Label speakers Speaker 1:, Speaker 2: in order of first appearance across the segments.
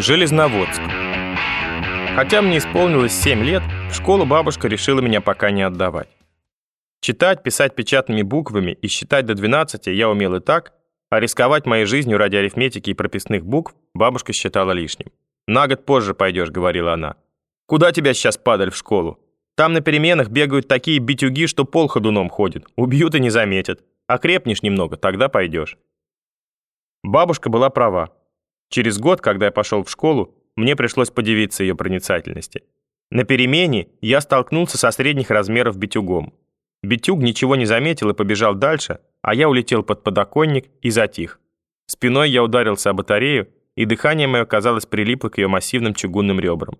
Speaker 1: Железноводск. Хотя мне исполнилось 7 лет, в школу бабушка решила меня пока не отдавать. Читать, писать печатными буквами и считать до 12 я умел и так, а рисковать моей жизнью ради арифметики и прописных букв бабушка считала лишним. «На год позже пойдешь», — говорила она. «Куда тебя сейчас падаль в школу? Там на переменах бегают такие битюги, что пол ходуном ходит. Убьют и не заметят. Окрепнешь немного, тогда пойдешь». Бабушка была права. Через год, когда я пошел в школу, мне пришлось подивиться ее проницательности. На перемене я столкнулся со средних размеров битюгом. Битюг ничего не заметил и побежал дальше, а я улетел под подоконник и затих. Спиной я ударился о батарею, и дыхание мое, казалось, прилипло к ее массивным чугунным ребрам.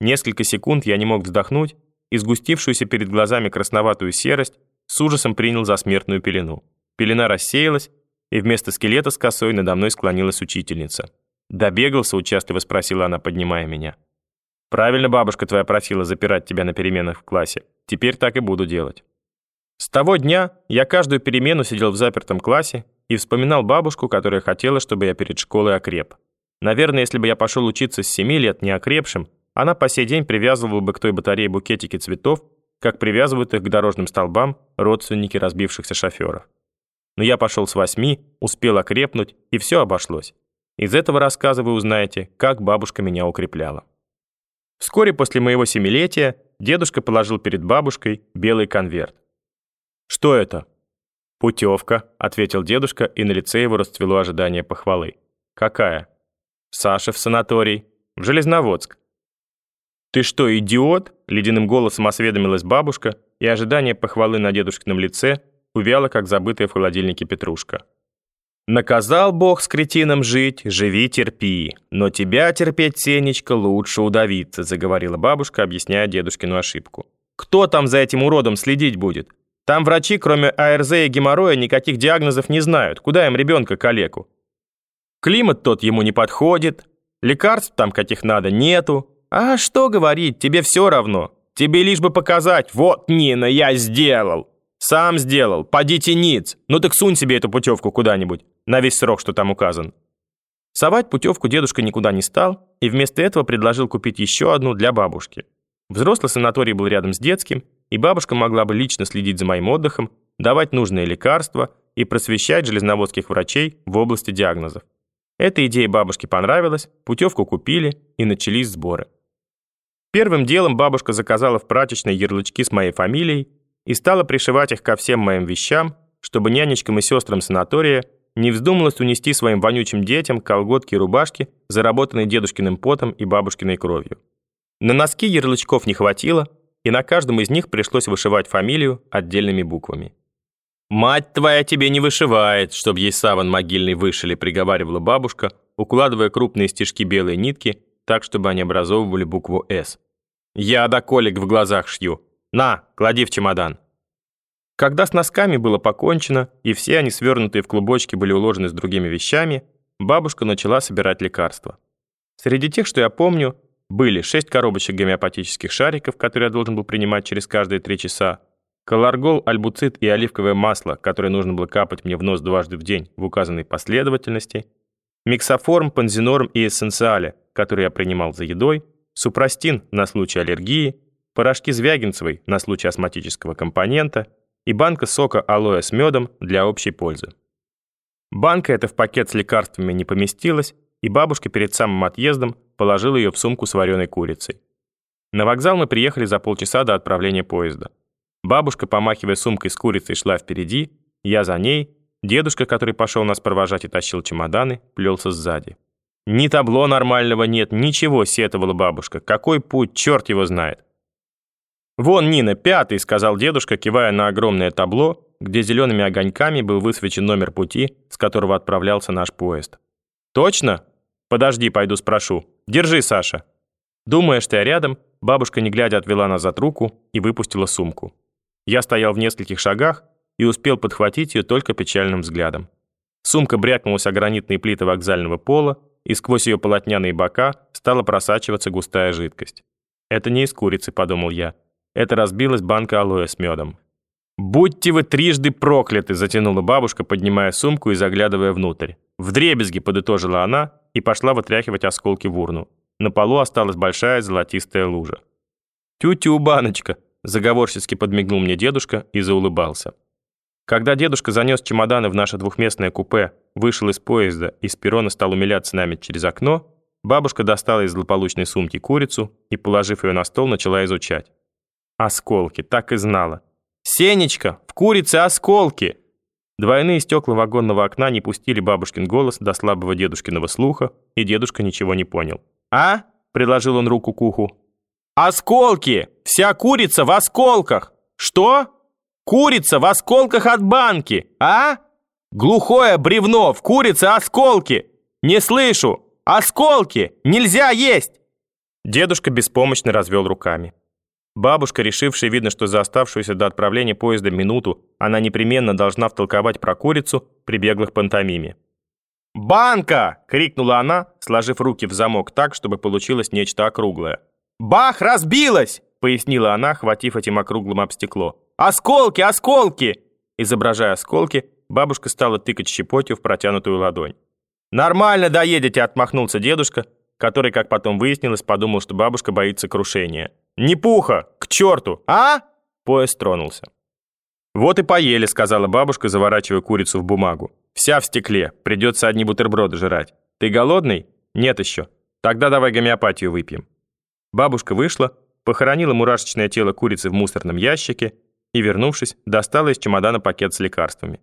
Speaker 1: Несколько секунд я не мог вздохнуть, и сгустившуюся перед глазами красноватую серость с ужасом принял за смертную пелену. Пелена рассеялась, и вместо скелета с косой надо мной склонилась учительница. «Добегался?» — участливо спросила она, поднимая меня. «Правильно бабушка твоя просила запирать тебя на переменах в классе. Теперь так и буду делать». С того дня я каждую перемену сидел в запертом классе и вспоминал бабушку, которая хотела, чтобы я перед школой окреп. Наверное, если бы я пошел учиться с 7 лет не окрепшим, она по сей день привязывала бы к той батарее букетики цветов, как привязывают их к дорожным столбам родственники разбившихся шоферов. Но я пошел с восьми, успел окрепнуть, и все обошлось. Из этого рассказа вы узнаете, как бабушка меня укрепляла. Вскоре после моего семилетия дедушка положил перед бабушкой белый конверт. «Что это?» «Путевка», — ответил дедушка, и на лице его расцвело ожидание похвалы. «Какая?» «Саша в санаторий. В Железноводск». «Ты что, идиот?» — ледяным голосом осведомилась бабушка, и ожидание похвалы на дедушкином лице увяло, как забытая в холодильнике петрушка. Наказал Бог с кретином жить, живи, терпи. Но тебя терпеть, Сенечка, лучше удавиться, заговорила бабушка, объясняя дедушкину ошибку. Кто там за этим уродом следить будет? Там врачи, кроме АРЗ и геморроя, никаких диагнозов не знают. Куда им ребенка калеку? Климат тот ему не подходит, лекарств там каких надо нету. А что говорить, тебе все равно. Тебе лишь бы показать, вот, Нина, я сделал. Сам сделал, подите ниц. Ну так сунь себе эту путевку куда-нибудь на весь срок, что там указан. Совать путевку дедушка никуда не стал и вместо этого предложил купить еще одну для бабушки. Взрослый санаторий был рядом с детским, и бабушка могла бы лично следить за моим отдыхом, давать нужные лекарства и просвещать железноводских врачей в области диагнозов. Эта идея бабушке понравилась, путевку купили и начались сборы. Первым делом бабушка заказала в прачечной ярлычки с моей фамилией и стала пришивать их ко всем моим вещам, чтобы нянечкам и сестрам санатория не вздумалось унести своим вонючим детям колготки и рубашки, заработанные дедушкиным потом и бабушкиной кровью. На носки ярлычков не хватило, и на каждом из них пришлось вышивать фамилию отдельными буквами. «Мать твоя тебе не вышивает, чтоб ей саван могильный вышили», приговаривала бабушка, укладывая крупные стежки белой нитки так, чтобы они образовывали букву «С». «Я до колик в глазах шью. На, клади в чемодан». Когда с носками было покончено, и все они, свернутые в клубочки, были уложены с другими вещами, бабушка начала собирать лекарства. Среди тех, что я помню, были шесть коробочек гомеопатических шариков, которые я должен был принимать через каждые три часа, колоргол, альбуцит и оливковое масло, которое нужно было капать мне в нос дважды в день в указанной последовательности, миксоформ, панзинорм и эссенциале, который я принимал за едой, супрастин на случай аллергии, порошки Звягинцевой на случай астматического компонента – и банка сока алоэ с медом для общей пользы. Банка эта в пакет с лекарствами не поместилась, и бабушка перед самым отъездом положила ее в сумку с вареной курицей. На вокзал мы приехали за полчаса до отправления поезда. Бабушка, помахивая сумкой с курицей, шла впереди, я за ней, дедушка, который пошел нас провожать и тащил чемоданы, плелся сзади. «Ни табло нормального нет, ничего», — сетовала бабушка. «Какой путь, черт его знает». «Вон, Нина, пятый», — сказал дедушка, кивая на огромное табло, где зелеными огоньками был высвечен номер пути, с которого отправлялся наш поезд. «Точно? Подожди, пойду спрошу. Держи, Саша». Думая, что я рядом, бабушка, не глядя, отвела назад руку и выпустила сумку. Я стоял в нескольких шагах и успел подхватить ее только печальным взглядом. Сумка брякнулась о гранитные плиты вокзального пола, и сквозь ее полотняные бока стала просачиваться густая жидкость. «Это не из курицы», — подумал я. Это разбилась банка алоэ с медом. «Будьте вы трижды прокляты!» – затянула бабушка, поднимая сумку и заглядывая внутрь. «Вдребезги!» – подытожила она и пошла вытряхивать осколки в урну. На полу осталась большая золотистая лужа. «Тю-тю, баночка!» – заговорчески подмигнул мне дедушка и заулыбался. Когда дедушка занес чемоданы в наше двухместное купе, вышел из поезда и с перрона стал умиляться нами через окно, бабушка достала из злополучной сумки курицу и, положив ее на стол, начала изучать. Осколки, так и знала. «Сенечка, в курице осколки!» Двойные стекла вагонного окна не пустили бабушкин голос до слабого дедушкиного слуха, и дедушка ничего не понял. «А?» – приложил он руку к уху. «Осколки! Вся курица в осколках! Что? Курица в осколках от банки, а? Глухое бревно в курице осколки! Не слышу! Осколки! Нельзя есть!» Дедушка беспомощно развел руками. Бабушка, решившая, видно, что за оставшуюся до отправления поезда минуту она непременно должна втолковать про курицу, прибегла к пантомиме. «Банка!» — крикнула она, сложив руки в замок так, чтобы получилось нечто округлое. «Бах! Разбилась!» — пояснила она, хватив этим округлым об стекло. «Осколки! Осколки!» Изображая осколки, бабушка стала тыкать щепотью в протянутую ладонь. «Нормально доедете!» — отмахнулся дедушка, который, как потом выяснилось, подумал, что бабушка боится крушения. «Не пуха! К черту! А?» Поезд тронулся. «Вот и поели», — сказала бабушка, заворачивая курицу в бумагу. «Вся в стекле. Придется одни бутерброды жрать. Ты голодный? Нет еще. Тогда давай гомеопатию выпьем». Бабушка вышла, похоронила мурашечное тело курицы в мусорном ящике и, вернувшись, достала из чемодана пакет с лекарствами.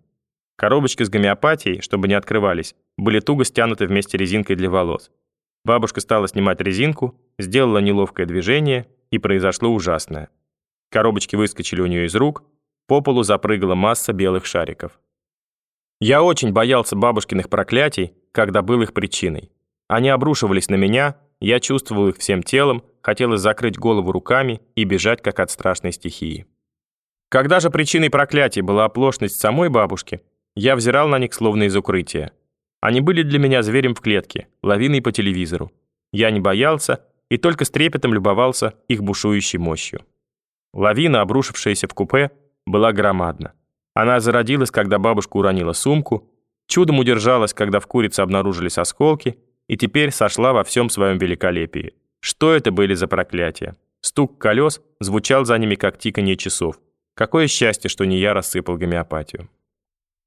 Speaker 1: Коробочки с гомеопатией, чтобы не открывались, были туго стянуты вместе резинкой для волос. Бабушка стала снимать резинку, сделала неловкое движение, и произошло ужасное. Коробочки выскочили у нее из рук, по полу запрыгала масса белых шариков. Я очень боялся бабушкиных проклятий, когда был их причиной. Они обрушивались на меня, я чувствовал их всем телом, хотелось закрыть голову руками и бежать, как от страшной стихии. Когда же причиной проклятий была оплошность самой бабушки, я взирал на них словно из укрытия. Они были для меня зверем в клетке, лавиной по телевизору. Я не боялся и только с трепетом любовался их бушующей мощью. Лавина, обрушившаяся в купе, была громадна. Она зародилась, когда бабушка уронила сумку, чудом удержалась, когда в курице обнаружились осколки, и теперь сошла во всем своем великолепии. Что это были за проклятия? Стук колес звучал за ними, как тиканье часов. Какое счастье, что не я рассыпал гомеопатию.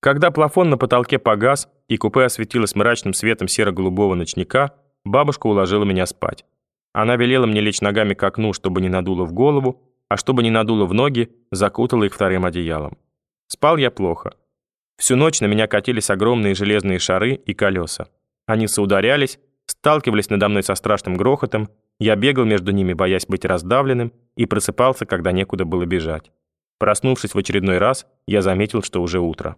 Speaker 1: Когда плафон на потолке погас и купе осветилось мрачным светом серо-голубого ночника, бабушка уложила меня спать. Она велела мне лечь ногами к окну, чтобы не надуло в голову, а чтобы не надуло в ноги, закутала их вторым одеялом. Спал я плохо. Всю ночь на меня катились огромные железные шары и колеса. Они соударялись, сталкивались надо мной со страшным грохотом, я бегал между ними, боясь быть раздавленным, и просыпался, когда некуда было бежать. Проснувшись в очередной раз, я заметил, что уже утро.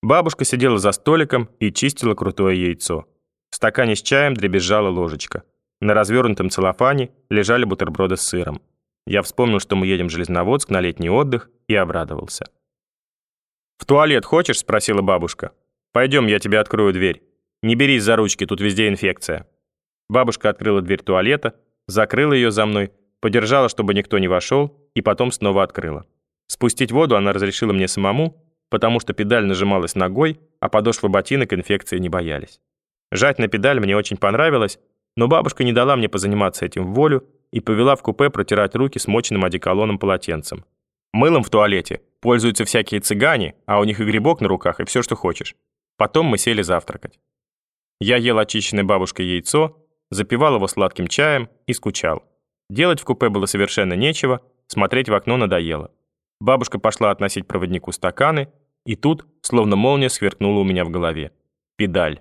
Speaker 1: Бабушка сидела за столиком и чистила крутое яйцо. В стакане с чаем дребезжала ложечка. На развернутом целлофане лежали бутерброды с сыром. Я вспомнил, что мы едем в Железноводск на летний отдых, и обрадовался. «В туалет хочешь?» – спросила бабушка. «Пойдем, я тебе открою дверь. Не берись за ручки, тут везде инфекция». Бабушка открыла дверь туалета, закрыла ее за мной, подержала, чтобы никто не вошел, и потом снова открыла. Спустить воду она разрешила мне самому, потому что педаль нажималась ногой, а подошвы ботинок инфекции не боялись. Жать на педаль мне очень понравилось, но бабушка не дала мне позаниматься этим в волю и повела в купе протирать руки смоченным одеколоном полотенцем. Мылом в туалете пользуются всякие цыгане, а у них и грибок на руках, и все, что хочешь. Потом мы сели завтракать. Я ел очищенное бабушкой яйцо, запивал его сладким чаем и скучал. Делать в купе было совершенно нечего, смотреть в окно надоело. Бабушка пошла относить проводнику стаканы, и тут, словно молния, сверкнула у меня в голове. Педаль.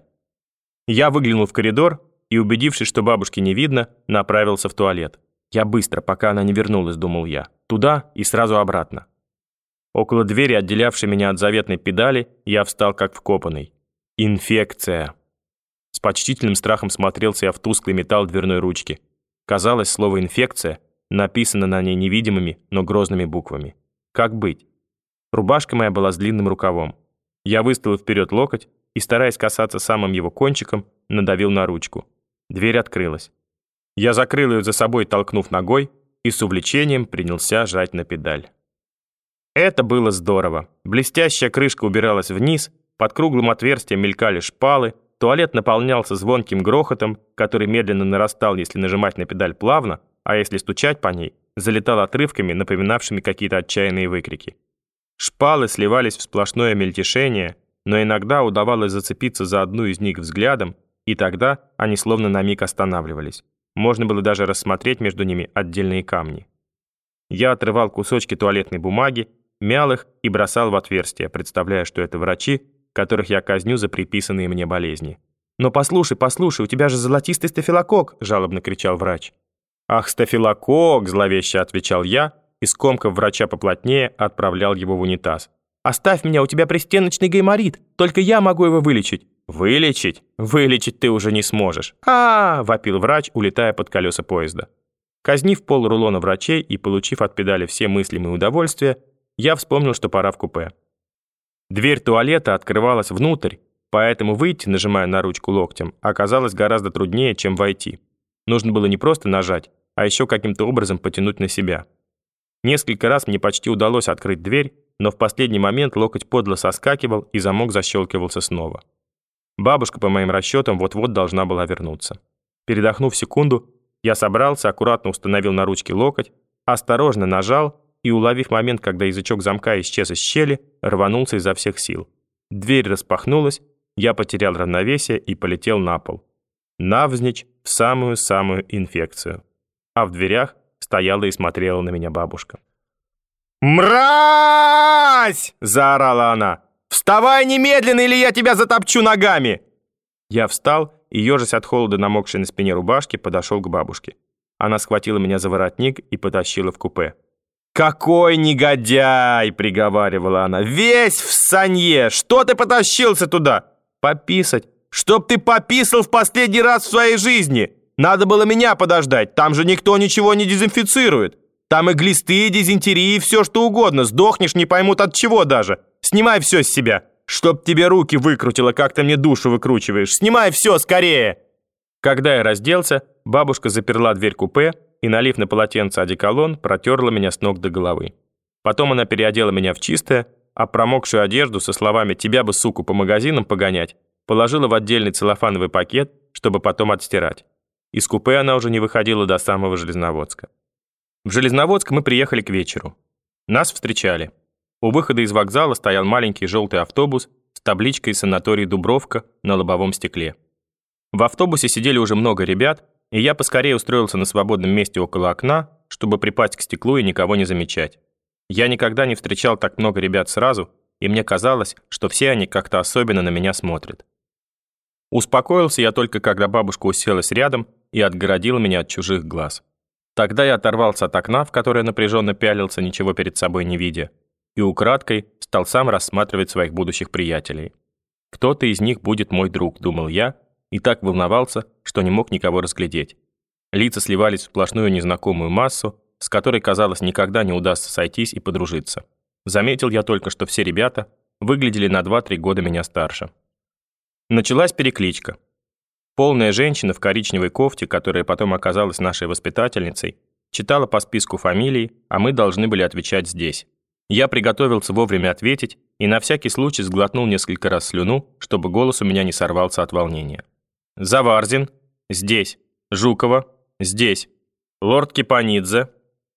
Speaker 1: Я выглянул в коридор и, убедившись, что бабушки не видно, направился в туалет. Я быстро, пока она не вернулась, думал я. Туда и сразу обратно. Около двери, отделявшей меня от заветной педали, я встал как вкопанный. Инфекция. С почтительным страхом смотрелся я в тусклый металл дверной ручки. Казалось, слово «инфекция» написано на ней невидимыми, но грозными буквами. Как быть? Рубашка моя была с длинным рукавом. Я выставил вперед локоть и, стараясь касаться самым его кончиком, надавил на ручку. Дверь открылась. Я закрыл ее за собой, толкнув ногой, и с увлечением принялся жать на педаль. Это было здорово. Блестящая крышка убиралась вниз, под круглым отверстием мелькали шпалы, туалет наполнялся звонким грохотом, который медленно нарастал, если нажимать на педаль плавно, а если стучать по ней, залетал отрывками, напоминавшими какие-то отчаянные выкрики. Шпалы сливались в сплошное мельтешение, но иногда удавалось зацепиться за одну из них взглядом, и тогда они словно на миг останавливались. Можно было даже рассмотреть между ними отдельные камни. Я отрывал кусочки туалетной бумаги, мял их и бросал в отверстие, представляя, что это врачи, которых я казню за приписанные мне болезни. «Но послушай, послушай, у тебя же золотистый стафилококк!» – жалобно кричал врач. «Ах, стафилококк!» – зловеще отвечал я, и, скомкав врача поплотнее, отправлял его в унитаз. «Оставь меня, у тебя пристеночный гайморит, только я могу его вылечить». «Вылечить? Вылечить ты уже не сможешь!» а, -а, -а вопил врач, улетая под колеса поезда. Казнив пол рулона врачей и получив от педали все мыслимые удовольствия, я вспомнил, что пора в купе. Дверь туалета открывалась внутрь, поэтому выйти, нажимая на ручку локтем, оказалось гораздо труднее, чем войти. Нужно было не просто нажать, а еще каким-то образом потянуть на себя. Несколько раз мне почти удалось открыть дверь, но в последний момент локоть подло соскакивал, и замок защелкивался снова. Бабушка, по моим расчетам, вот-вот должна была вернуться. Передохнув секунду, я собрался, аккуратно установил на ручке локоть, осторожно нажал и, уловив момент, когда язычок замка исчез из щели, рванулся изо всех сил. Дверь распахнулась, я потерял равновесие и полетел на пол. Навзничь в самую-самую инфекцию. А в дверях стояла и смотрела на меня бабушка. «Мразь!» – заорала она. «Вставай немедленно, или я тебя затопчу ногами!» Я встал и, ежась от холода намокшей на спине рубашки, подошел к бабушке. Она схватила меня за воротник и потащила в купе. «Какой негодяй!» — приговаривала она. «Весь в санье! Что ты потащился туда?» «Пописать!» «Чтоб ты пописал в последний раз в своей жизни! Надо было меня подождать, там же никто ничего не дезинфицирует! Там и глисты, и дизентерии, и все что угодно, сдохнешь, не поймут от чего даже! Снимай все с себя! Чтоб тебе руки выкрутило, как ты мне душу выкручиваешь! Снимай все скорее!» Когда я разделся, бабушка заперла дверь купе, и, налив на полотенце одеколон, протерла меня с ног до головы. Потом она переодела меня в чистое, а промокшую одежду со словами «тебя бы, суку, по магазинам погонять» положила в отдельный целлофановый пакет, чтобы потом отстирать. Из купе она уже не выходила до самого Железноводска. В Железноводск мы приехали к вечеру. Нас встречали. У выхода из вокзала стоял маленький желтый автобус с табличкой «Санаторий Дубровка» на лобовом стекле. В автобусе сидели уже много ребят, и я поскорее устроился на свободном месте около окна, чтобы припасть к стеклу и никого не замечать. Я никогда не встречал так много ребят сразу, и мне казалось, что все они как-то особенно на меня смотрят. Успокоился я только, когда бабушка уселась рядом и отгородила меня от чужих глаз. Тогда я оторвался от окна, в которое напряженно пялился, ничего перед собой не видя, и украдкой стал сам рассматривать своих будущих приятелей. Кто-то из них будет мой друг, думал я, и так волновался, что не мог никого разглядеть. Лица сливались в сплошную незнакомую массу, с которой, казалось, никогда не удастся сойтись и подружиться. Заметил я только, что все ребята выглядели на 2-3 года меня старше. Началась перекличка. Полная женщина в коричневой кофте, которая потом оказалась нашей воспитательницей, читала по списку фамилий, а мы должны были отвечать здесь. Я приготовился вовремя ответить и на всякий случай сглотнул несколько раз слюну, чтобы голос у меня не сорвался от волнения. Заварзин. Здесь. Жукова. Здесь. Лорд Кипанидзе.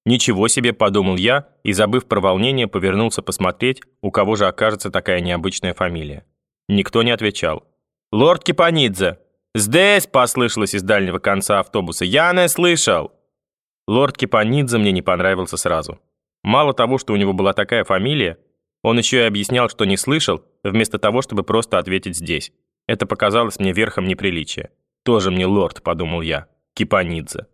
Speaker 1: Ничего себе, подумал я, и, забыв про волнение, повернулся посмотреть, у кого же окажется такая необычная фамилия. Никто не отвечал. «Лорд Кипанидзе!» «Здесь!» — послышалось из дальнего конца автобуса. «Я не слышал!» Лорд Кипанидзе мне не понравился сразу. Мало того, что у него была такая фамилия, он еще и объяснял, что не слышал, вместо того, чтобы просто ответить здесь. Это показалось мне верхом неприличия. Тоже мне лорд, подумал я, Кипанидзе.